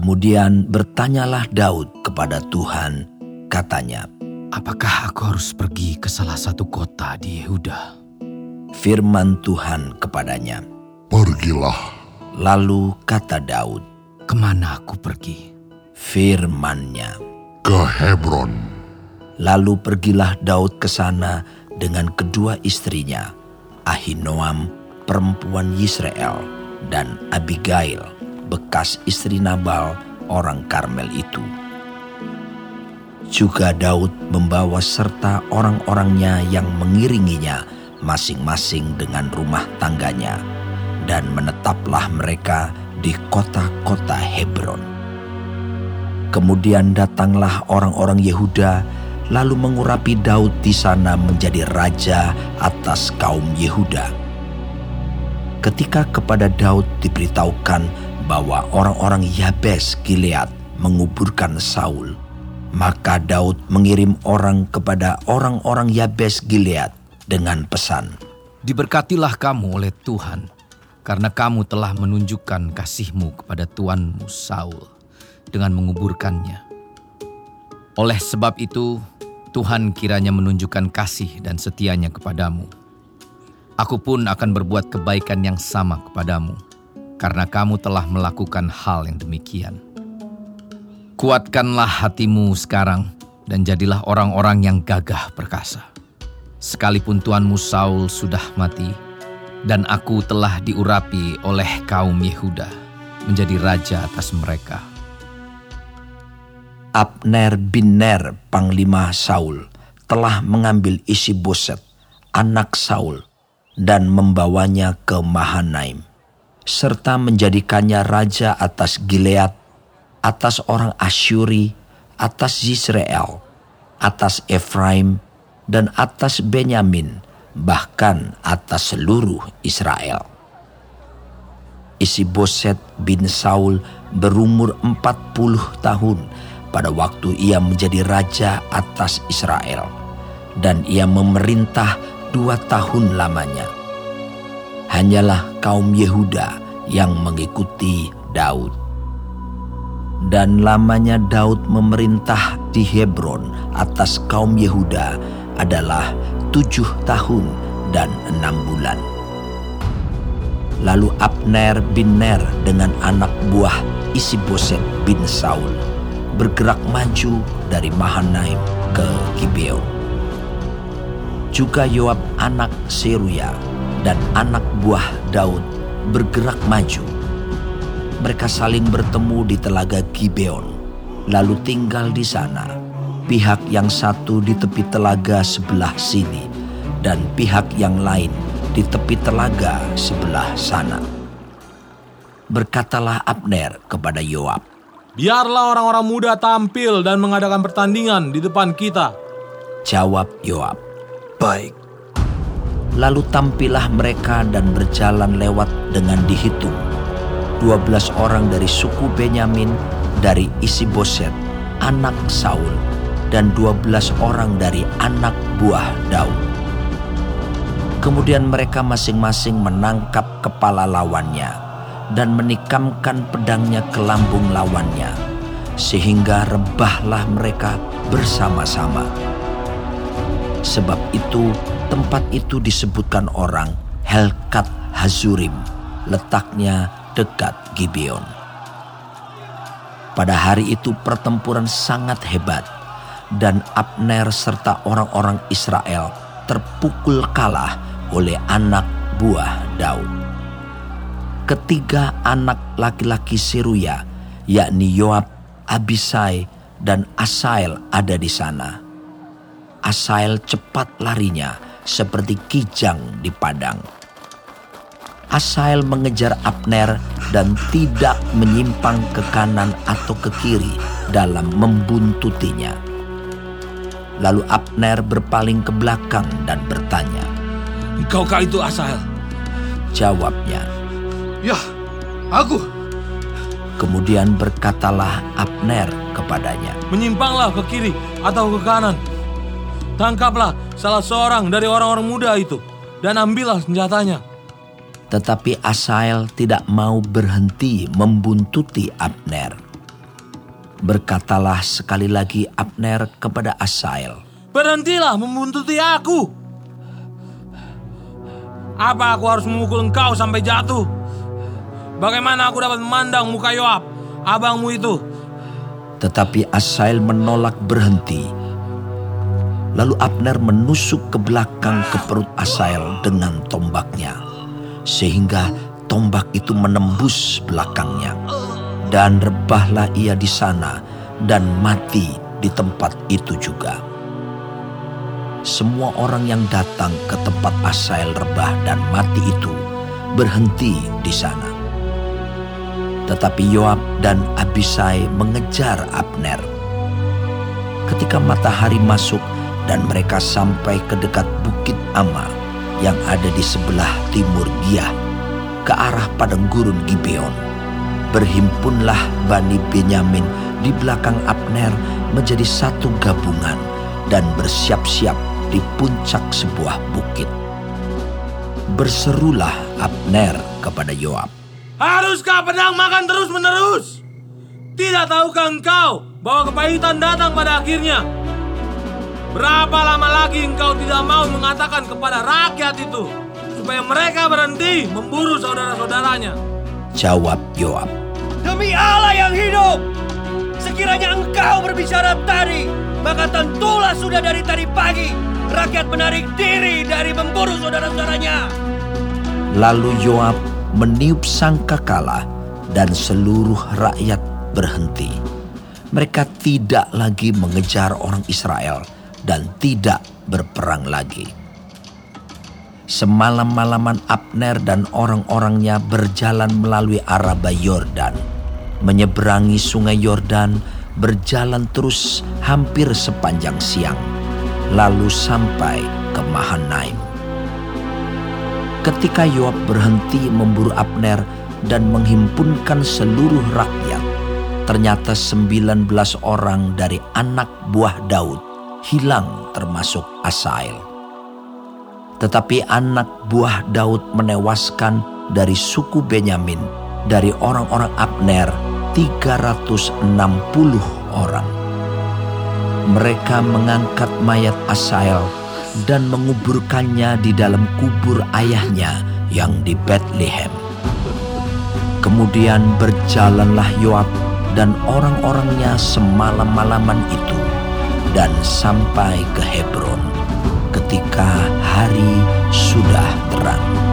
Kemudian bertanyalah Daud kepada Tuhan, katanya, Apakah aku harus pergi ke salah satu kota di Yehuda? Firman Tuhan kepadanya. Pergilah, Lalu kata Daud, Ke mana aku pergi? firmannya. ke Hebron, Lalu pergilah Daud ke sana dengan kedua istrinya, Ahinoam, perempuan Yisrael, dan Abigail, bekas istri Nabal, orang Karmel itu. Juga Daud membawa serta orang-orangnya yang mengiringinya masing-masing dengan rumah tangganya, dan menetaplah mereka di kota-kota Hebron. Kemudian datanglah orang-orang Yehuda lalu mengurapi Daud di sana menjadi raja atas kaum Yehuda. Ketika kepada Daud diberitahukan bahwa orang-orang Yabes Gilead menguburkan Saul, maka Daud mengirim orang kepada orang-orang Yabes Gilead dengan pesan, Diberkatilah kamu oleh Tuhan, karena kamu telah menunjukkan kasihmu kepada Tuanmu Saul dengan menguburkannya. Oleh sebab itu, Tuhan kiranya menunjukkan kasih dan setianya kepadamu. Aku pun akan berbuat kebaikan yang sama kepadamu, karena kamu telah melakukan hal yang demikian. Kuatkanlah hatimu sekarang, dan jadilah orang-orang yang gagah perkasa. Sekalipun Tuanmu Saul sudah mati, dan aku telah diurapi oleh kaum Yehuda menjadi raja atas mereka. Abner bin Ner, panglima Saul, telah mengambil isi boset, anak Saul, dan membawanya ke Mahanaim, serta menjadikannya raja atas Gilead, atas orang Asyuri, atas Yisrael, atas Efraim, dan atas Benyamin, bahkan atas seluruh Israel. Isi Boset bin Saul berumur 40 tahun pada waktu ia menjadi raja atas Israel. Dan ia memerintah dua tahun lamanya. Hanyalah kaum Yehuda yang mengikuti Daud. Dan lamanya Daud memerintah di Hebron atas kaum Yehuda adalah tujuh tahun dan enam bulan. Lalu Abner bin Ner dengan anak buah Isiboset bin Saul bergerak maju dari Mahanaim ke Gibeon. Juga Yoab anak Seruya dan anak buah Daud bergerak maju. Mereka saling bertemu di telaga Gibeon, lalu tinggal di sana. Pihak yang satu di tepi telaga sebelah sini, dan pihak yang lain di tepi telaga sebelah sana. Berkatalah Abner kepada Yoab, Biarlah orang-orang muda tampil dan mengadakan pertandingan di depan kita. Jawab Yoab, Baik, Lalu tampillah mereka dan berjalan lewat dengan dihitung. 12 orang dari suku Benyamin dari Isiboset, anak Saul, dan 12 orang dari anak buah Daud. Kemudian mereka masing-masing menangkap kepala lawannya dan menikamkan pedangnya ke lambung lawannya, sehingga rebahlah mereka bersama-sama. Sebab itu tempat itu disebutkan orang Helkat Hazurim, letaknya dekat Gibeon. Pada hari itu pertempuran sangat hebat dan Abner serta orang-orang Israel terpukul kalah oleh anak buah Daud. Ketiga anak laki-laki Seruya, yakni Yoab, Abisai, dan Asael ada di sana. Asael cepat larinya seperti kijang di padang. Asael mengejar Abner dan tidak menyimpang ke kanan atau ke kiri dalam membuntutinya. Lalu Abner berpaling ke belakang dan bertanya. Engkaukah itu Asael? Jawabnya, ya, aku. kemudian berkatalah Abner kepadanya. Menyimpanglah ke kiri atau ke kanan. Tangkaplah salah seorang dari orang-orang muda itu dan ambillah senjatanya. Tetapi Asael tidak mau berhenti membuntuti Abner. Berkatalah sekali lagi Abner kepada Asael. Berhentilah membuntuti aku. Apa aku harus memukul engkau sampai jatuh? Bagaimana aku dapat memandang muka Yoab, abangmu itu? Tetapi Asael menolak berhenti. Lalu Abner menusuk ke belakang ke perut Asael dengan tombaknya. Sehingga tombak itu menembus belakangnya. Dan rebahlah ia di sana dan mati di tempat itu juga. Semua orang yang datang ke tempat Asael rebah dan mati itu berhenti di sana. Tetapi Yoab dan Abisai mengejar Abner. Ketika matahari masuk dan mereka sampai ke dekat Bukit Ama yang ada di sebelah timur Giah ke arah padang gurun Gibeon. Berhimpunlah Bani Benyamin di belakang Abner menjadi satu gabungan dan bersiap-siap di puncak sebuah bukit. Berserulah Abner kepada Yoab. Haruskah pedang makan terus-menerus? Tidak tahukah engkau bahwa kepahitan datang pada akhirnya? Berapa lama lagi engkau tidak mau mengatakan kepada rakyat itu supaya mereka berhenti memburu saudara-saudaranya? Jawab Yoab. Demi Allah yang hidup, sekiranya engkau berbicara tadi, maka tentulah sudah dari tadi pagi rakyat menarik diri dari memburu saudara-saudaranya. Lalu Yoab meniup sangkakala dan seluruh rakyat berhenti. Mereka tidak lagi mengejar orang Israel dan tidak berperang lagi. Semalam-malaman Abner dan orang-orangnya berjalan melalui Araba Yordan, menyeberangi sungai Yordan, berjalan terus hampir sepanjang siang, lalu sampai ke Mahanaim. Ketika Yoab berhenti memburu Abner dan menghimpunkan seluruh rakyat, ternyata 19 orang dari anak buah Daud hilang termasuk Asael. Tetapi anak buah Daud menewaskan dari suku Benyamin, dari orang-orang Abner 360 orang. Mereka mengangkat mayat Asael dan menguburkannya di dalam kubur ayahnya yang di Bethlehem. Kemudian berjalanlah Yoab dan orang-orangnya semalam-malaman itu dan sampai ke Hebron ketika hari sudah terang.